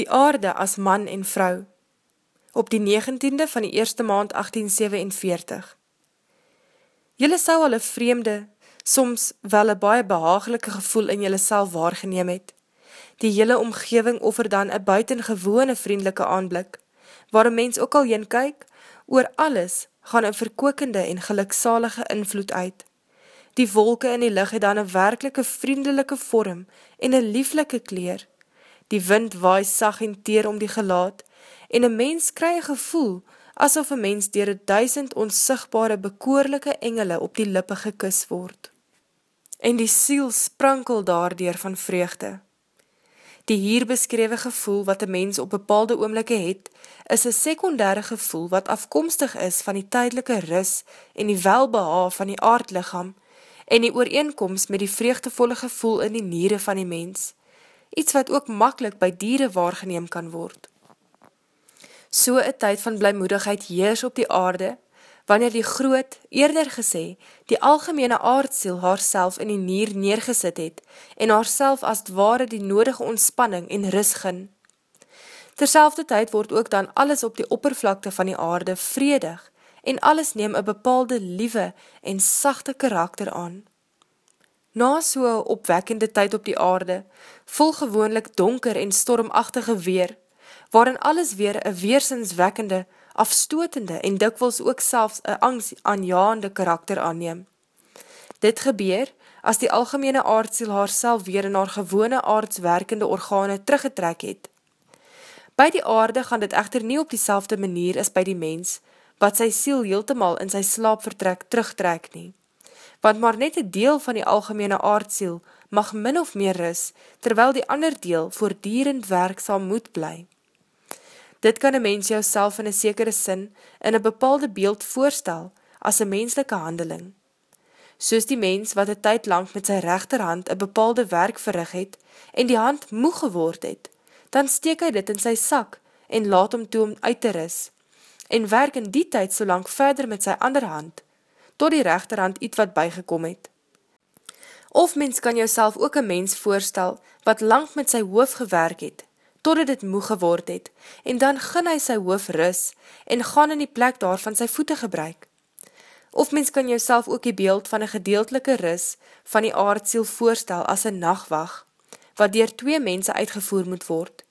die aarde as man en vrou, op die 19de van die eerste maand 1847. Julle sou al een vreemde, soms wel een baie behagelike gevoel in julle self waargeneem het. Die hele omgeving offer dan een buitengewone vriendelike aanblik, waar een mens ook al jyn kyk, oor alles gaan een verkokende en geluksalige invloed uit. Die wolke in die licht het dan een werkelike vriendelike vorm en een lieflike kleer. Die wind waai sag en teer om die gelaat en een mens kry een gevoel asof een mens dier duisend onsigbare bekoorlike engele op die lippe gekus word. En die siel sprankel daardier van vreugde. Die hier beskrewe gevoel wat een mens op bepaalde oomlikke het, is een secundaire gevoel wat afkomstig is van die tydelike ris en die welbeha van die aardlicham en die ooreenkomst met die vreugdevolle gevoel in die niere van die mens, iets wat ook makkelijk by dieren waargeneem kan word. So een tyd van blijmoedigheid heers op die aarde, wanneer die groot, eerder gesê, die algemene aardsiel haar in die nier neergesit het en haar as ware die nodige ontspanning en risgin. Terselfde tyd word ook dan alles op die oppervlakte van die aarde vredig en alles neem een bepaalde liewe en sachte karakter aan. Na so'n opwekkende tyd op die aarde, vol gewoonlik donker en stormachtige weer, waarin alles weer een weersinswekkende, afstotende en dikwels ook selfs een angst aanjaande karakter aanneem. Dit gebeur as die algemene aardsiel haar weer in haar gewone aardswerkende organe teruggetrek het. By die aarde gaan dit echter nie op die manier as by die mens, wat sy siel heeltemal in sy slaapvertrek terugtrek nie. Want maar net een deel van die algemene aardsiel mag min of meer ris, terwyl die ander deel voordierend werksam moet bly. Dit kan een mens jou self in een sekere sin in een bepaalde beeld voorstel as een menslike handeling. Soos die mens wat een tyd lang met sy rechterhand een bepaalde werk verrig het en die hand moe geword het, dan steek hy dit in sy sak en laat hom toe om uit te ris en werk in die tyd so lang verder met sy ander hand, tot die rechterhand iets wat bygekom het. Of mens kan jou ook een mens voorstel wat lang met sy hoof gewerk het totdat dit moe geword het, en dan gin hy sy hoof ris, en gaan in die plek daarvan sy voete gebruik. Of mens kan jouself ook die beeld van een gedeeltelike ris van die aardsiel voorstel as een nachtwag, wat dier twee mense uitgevoer moet word.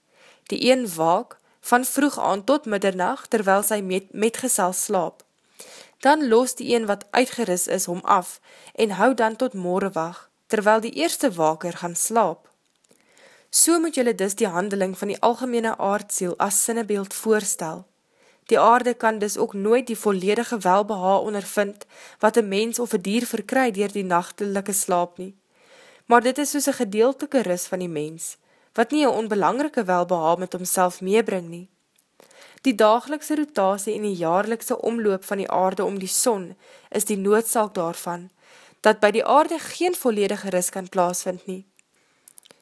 Die een waak, van vroeg aan tot middernacht, terwyl sy met, metgesel slaap. Dan los die een wat uitgeris is om af, en hou dan tot morgenwag, terwyl die eerste waker gaan slaap. So moet jylle dus die handeling van die algemene aardsiel as sinnebeeld voorstel. Die aarde kan dus ook nooit die volledige welbeha ondervind wat een mens of een dier verkry dier die nachtelike slaap nie. Maar dit is soos een gedeeltelike ris van die mens, wat nie een onbelangrike welbeha met homself meebring nie. Die dagelikse rotasie en die jaarlikse omloop van die aarde om die son is die noodzaak daarvan, dat by die aarde geen volledige ris kan plaasvind nie.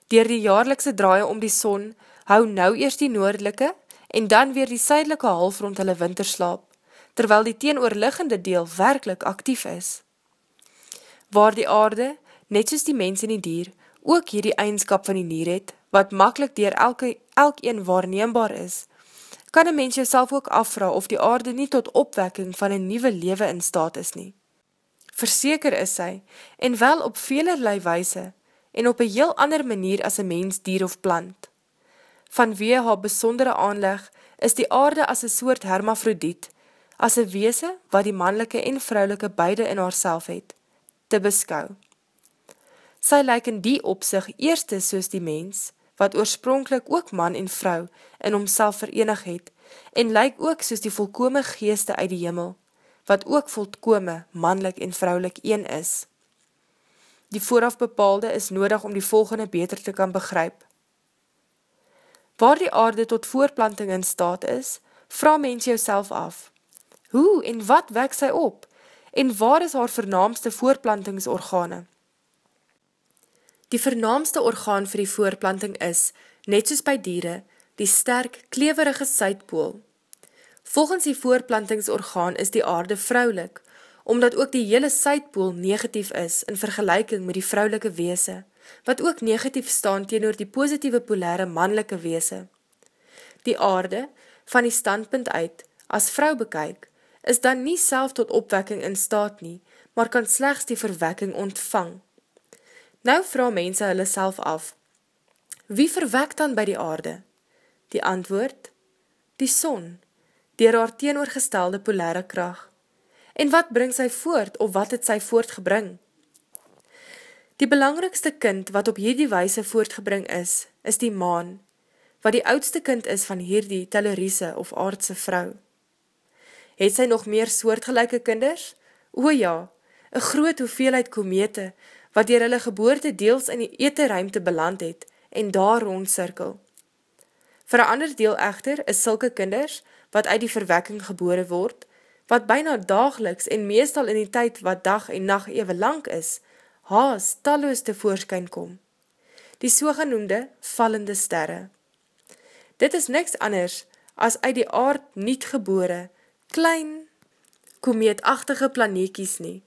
Door die jaarlikse draaie om die son, hou nou eerst die noordelike en dan weer die suidelike halfrond hulle winterslaap, terwyl die teenoorliggende deel werkelijk actief is. Waar die aarde, net soos die mens en die dier, ook hier die eigenskap van die nier het, wat makkelijk dier elke, elk een waarneembaar is, kan een mens jouself ook afvra of die aarde nie tot opwekking van een nieuwe lewe in staat is nie. Verseker is sy, en wel op velerlei wijse, en op een heel ander manier as een mens, dier of plant. Vanwee haar besondere aanleg is die aarde as een soort hermafrodiet, as een weese wat die mannelike en vrouwelike beide in haar het, te beskou. Sy lyk in die opzicht eerste soos die mens, wat oorspronkelijk ook man en vrou in homself verenig het, en lyk ook soos die volkome geeste uit die jimmel, wat ook volkome manlik en vrouwlik een is. Die vooraf bepaalde is nodig om die volgende beter te kan begryp. Waar die aarde tot voorplanting in staat is, vraag mens jou af. Hoe en wat wek sy op? En waar is haar vernaamste voorplantingsorgane? Die vernaamste orgaan vir die voorplanting is, net soos by diere, die sterk kleverige suidpool. Volgens die voorplantingsorgaan is die aarde vrouwlik, omdat ook die hele suidpool negatief is in vergelijking met die vrouwelike weese, wat ook negatief staan teenoor die positieve polare mannelike weese. die aarde, van die standpunt uit, as vrou bekyk, is dan nie self tot opwekking in staat nie, maar kan slechts die verwekking ontvang. Nou vraag mense hulle self af, wie verwek dan by die aarde? Die antwoord, die son, dier haar teenoorgestelde polare kracht. En wat bring sy voort, of wat het sy voortgebring? Die belangrikste kind wat op hierdie wijse voortgebring is, is die maan, wat die oudste kind is van hierdie teloriese of aardse vrou. Het sy nog meer soortgelijke kinders? O ja, een groot hoeveelheid komete, wat dier hulle geboorte deels in die eteruimte beland het, en daar rondcirkel. Voor een ander deel echter is sulke kinders, wat uit die verwekking gebore word, wat byna dageliks en meestal in die tyd wat dag en nacht even lang is, haas talloos te voorskyn kom. Die soogenoemde vallende sterre. Dit is niks anders as uit die aard niet gebore, klein, komeetachtige planeekies nie,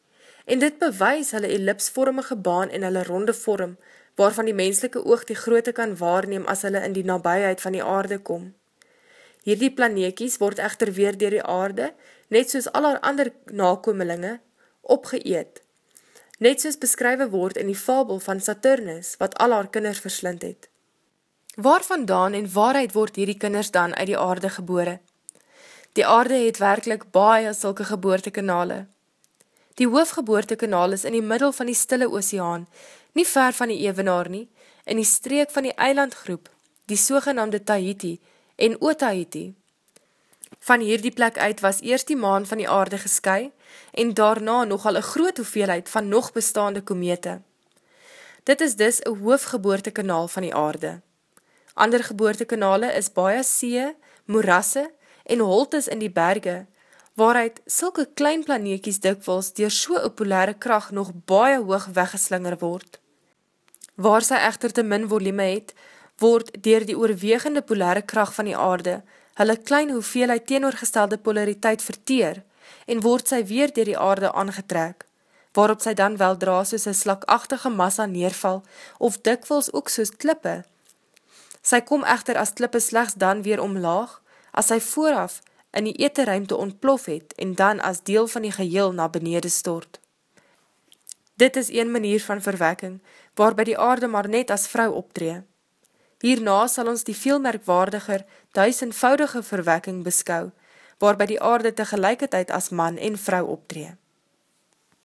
en dit bewys hulle ellipsvormige baan en hulle ronde vorm, waarvan die menslike oog die groote kan waarneem as hulle in die nabijheid van die aarde kom. Hierdie planeekies word echter weer dier die aarde, net soos al haar ander nakomelinge, opgeëet, net soos beskrywe word in die fabel van Saturnus, wat al haar kinders verslind het. Waar vandaan en waaruit word hierdie kinders dan uit die aarde gebore? Die aarde het werkelijk baie sulke geboortekanale. Die hoofgeboortekanaal is in die middel van die stille oceaan, nie ver van die evenaar nie, in die streek van die eilandgroep, die sogenaamde Tahiti en Otahiti. Van hierdie plek uit was eerst die maan van die aarde gesky en daarna nogal een groot hoeveelheid van nog bestaande komete. Dit is dus een hoofgeboortekanaal van die aarde. Ander geboortekanale is baie see, moerasse en holtes in die berge, waaruit sulke klein planeekies dikwels dier so'n polare kracht nog baie hoog weggeslinger word. Waar sy echter te min volume het, word dier die oorwegende polare kracht van die aarde hulle klein hoeveelheid teenoorgestelde polariteit verteer en word sy weer dier die aarde aangetrek, waarop sy dan wel dra soos een slakachtige massa neerval of dikwels ook soos klippe, Sy kom echter as klippe slechts dan weer omlaag, as sy vooraf in die eteruimte ontplof het en dan as deel van die geheel na benede stort. Dit is een manier van verwekking, waarby die aarde maar net as vrou optree. Hierna sal ons die veel merkwaardiger, duisendvoudige verwekking beskou, waarby die aarde tegelijkertijd as man en vrou optree.